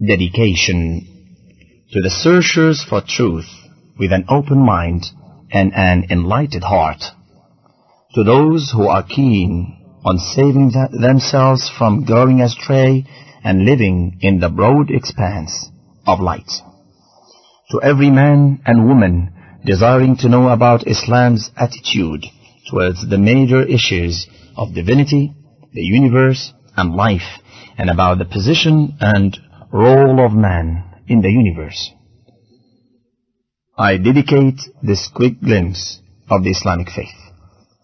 dedication to the searchers for truth with an open mind and an enlightened heart, to those who are keen on saving th- themselves from going astray and living in the broad expanse of light, to every man and woman desiring to know about Islam's attitude towards the major issues of divinity, the universe, and life, and about the position and role of man in the universe. I dedicate this quick glimpse of the Islamic faith.